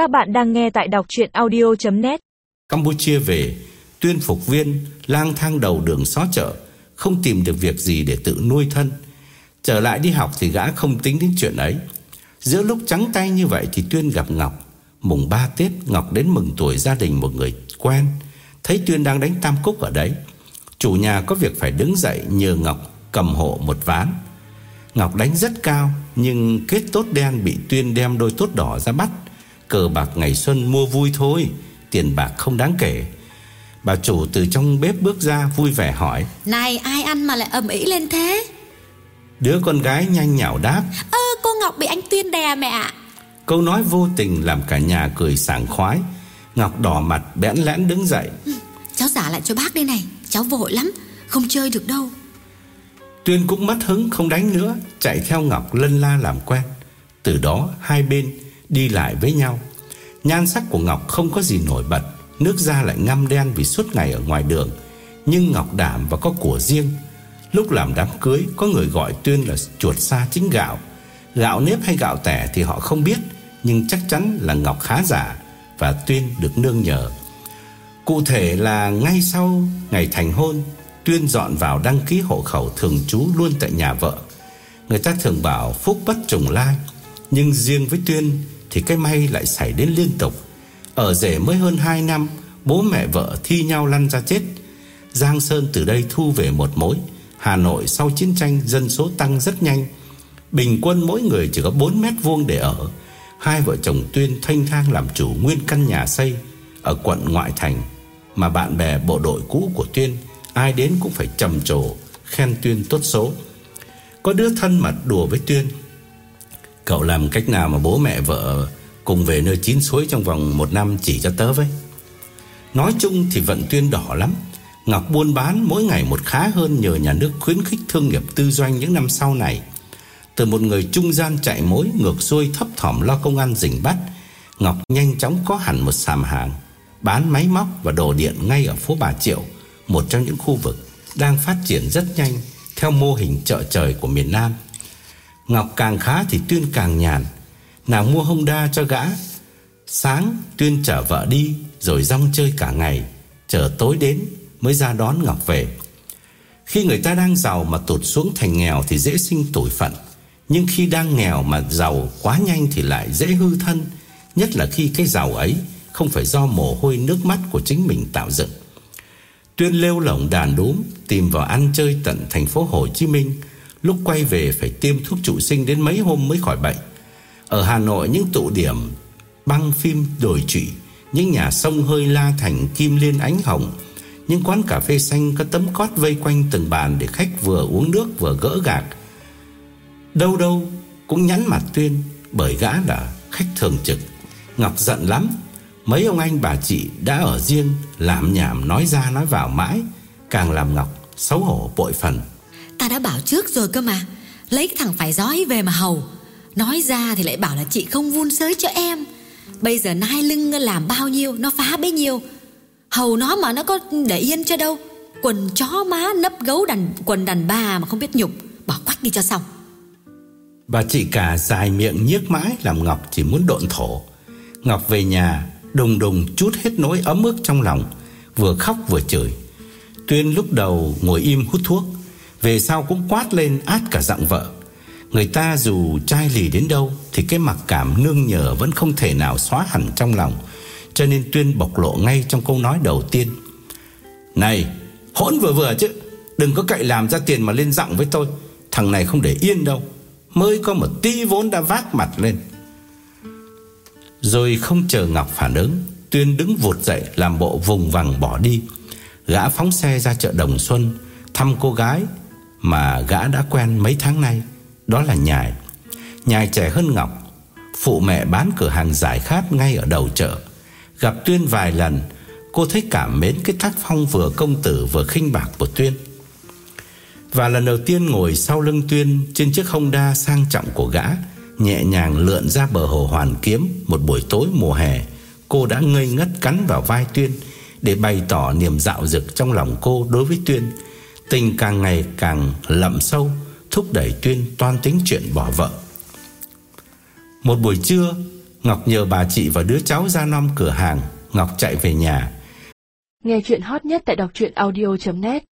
Các bạn đang nghe tại đọc chuyện audio.net Campuchia về, tuyên phục viên lang thang đầu đường xó chợ, không tìm được việc gì để tự nuôi thân. Trở lại đi học thì gã không tính đến chuyện ấy. Giữa lúc trắng tay như vậy thì Tuyên gặp Ngọc. Mùng 3 Tết Ngọc đến mừng tuổi gia đình một người quen. Thấy Tuyên đang đánh tam cúc ở đấy. Chủ nhà có việc phải đứng dậy nhờ Ngọc cầm hộ một ván. Ngọc đánh rất cao nhưng kết tốt đen bị Tuyên đem đôi tốt đỏ ra bắt. Cờ bạc ngày xuân mua vui thôi, tiền bạc không đáng kể. Bà chủ từ trong bếp bước ra vui vẻ hỏi Này ai ăn mà lại ầm ĩ lên thế? Đứa con gái nhanh nhảu đáp Ơ cô Ngọc bị anh Tuyên đè mẹ ạ. Câu nói vô tình làm cả nhà cười sảng khoái. Ngọc đỏ mặt bẽn lẽn đứng dậy. Cháu giả lại cho bác đây này Cháu vội lắm Không chơi được đâu. Tuyên cũng mất hứng không đánh nữa Chạy theo Ngọc lân la làm quen. Từ đó hai bên đi lại với nhau. Nhan sắc của Ngọc không có gì nổi bật, Nước da lại ngăm đen vì suốt ngày ở ngoài đường. Nhưng Ngọc đảm và có của riêng. Lúc làm đám cưới, Có người gọi Tuyên là chuột xa chính gạo. Gạo nếp hay gạo tẻ thì họ không biết, Nhưng chắc chắn là Ngọc khá giả Và Tuyên được nương nhờ. Cụ thể là ngay sau ngày thành hôn, Tuyên dọn vào đăng ký hộ khẩu thường trú luôn tại nhà vợ. Người ta thường bảo phúc bất trùng lai, Nhưng riêng với Tuyên thì cái may lại xảy đến liên tục. Ở rể mới hơn 2 năm, Bố mẹ vợ thi nhau lăn ra chết. Giang Sơn từ đây thu về một mối. Hà Nội sau chiến tranh, dân số tăng rất nhanh. Bình quân mỗi người chỉ có 4 mét vuông để ở. Hai vợ chồng Tuyên thanh thang làm chủ nguyên căn nhà xây Ở quận ngoại thành. Mà bạn bè, bộ đội cũ của Tuyên, Ai đến cũng phải trầm trồ, Khen Tuyên tốt số. Có đứa thân mật đùa với Tuyên Cậu làm cách nào mà bố mẹ vợ Cùng về nơi chín suối trong vòng một năm chỉ cho tớ với? Nói chung thì vận Tuyên đỏ lắm. Ngọc buôn bán mỗi ngày một khá hơn Nhờ nhà nước khuyến khích thương nghiệp tư doanh những năm sau này. Từ một người trung gian chạy mối Ngược xuôi thấp thỏm lo công an rình bắt, Ngọc nhanh chóng có hẳn một sàm hàng, Bán máy móc và đồ điện ngay ở phố Bà Triệu, Một trong những khu vực Đang phát triển rất nhanh Theo mô hình chợ trời của miền Nam. Ngọc càng khá thì Tuyên càng nhàn. Nàng mua Honda cho gã. Sáng, Tuyên chở vợ đi, Rồi rong chơi cả ngày. Chờ tối đến, mới ra đón Ngọc về. Khi người ta đang giàu mà tụt xuống thành nghèo Thì dễ sinh tủi phận. Nhưng khi đang nghèo mà giàu quá nhanh Thì lại dễ hư thân, Nhất là khi cái giàu ấy Không phải do mồ hôi nước mắt của chính mình tạo dựng. Tuyên lêu lỏng đàn đúm, Tìm vào ăn chơi tận thành phố Hồ Chí Minh Lúc quay về phải tiêm thuốc trụ sinh Đến mấy hôm mới khỏi bệnh. Ở Hà Nội những tụ điểm Băng phim đồi trụy, Những nhà sông hơi la thành kim liên ánh hồng, Những quán cà phê xanh Có tấm cót vây quanh từng bàn Để khách vừa uống nước vừa gỡ gạc. Đâu đâu cũng nhắn mặt Tuyên, Bởi gã là khách thường trực. Ngọc giận lắm, Mấy ông anh bà chị đã ở riêng, Làm nhảm nói ra nói vào mãi, Càng làm Ngọc xấu hổ bội phần. Ta đã bảo trước rồi cơ mà. Lấy cái thằng phải giói về mà hầu. Nói ra thì lại bảo là chị không vun sới cho em. Bây giờ nai lưng làm bao nhiêu, Nó phá bấy nhiêu. Hầu nó mà nó có để yên cho đâu. Quần chó má nấp gấu đàn, quần đàn bà mà không biết nhục. Bỏ quách đi cho xong. Bà chị cả dài miệng nhiếc mãi Làm Ngọc chỉ muốn độn thổ. Ngọc về nhà, Đùng đùng chút hết nỗi ấm ức trong lòng. Vừa khóc vừa chửi. Tuyên lúc đầu ngồi im hút thuốc về sau cũng quát lên át cả giọng vợ. Người ta dù trai lì đến đâu Thì cái mặc cảm nương nhờ Vẫn không thể nào xóa hẳn trong lòng. Cho nên Tuyên bộc lộ ngay trong câu nói đầu tiên. Này, Hỗn vừa vừa chứ. Đừng có cậy làm ra tiền mà lên giọng với tôi. Thằng này không để yên đâu. Mới có một tí vốn đã vác mặt lên. Rồi không chờ Ngọc phản ứng, Tuyên đứng vụt dậy Làm bộ vùng vằng bỏ đi. Gã phóng xe ra chợ Đồng Xuân, Thăm cô gái mà gã đã quen mấy tháng nay, Đó là Nhài. Nhài trẻ hơn Ngọc, Phụ mẹ bán cửa hàng giải khát ngay ở đầu chợ. Gặp Tuyên vài lần, Cô thấy cảm mến cái tác phong vừa công tử vừa khinh bạc của Tuyên. Và lần đầu tiên ngồi sau lưng Tuyên Trên chiếc Honda sang trọng của gã, Nhẹ nhàng lượn ra bờ hồ Hoàn Kiếm Một buổi tối mùa hè, Cô đã ngây ngất cắn vào vai Tuyên Để bày tỏ niềm dạo dực trong lòng cô đối với Tuyên. Tình càng ngày càng lậm sâu, Thúc đẩy Tuyên toan tính chuyện bỏ vợ. Một buổi trưa, Ngọc nhờ bà chị và đứa cháu ra nom cửa hàng. Ngọc chạy về nhà. Nghe chuyện hot nhất tại đọc truyện audio.net